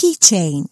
keychain.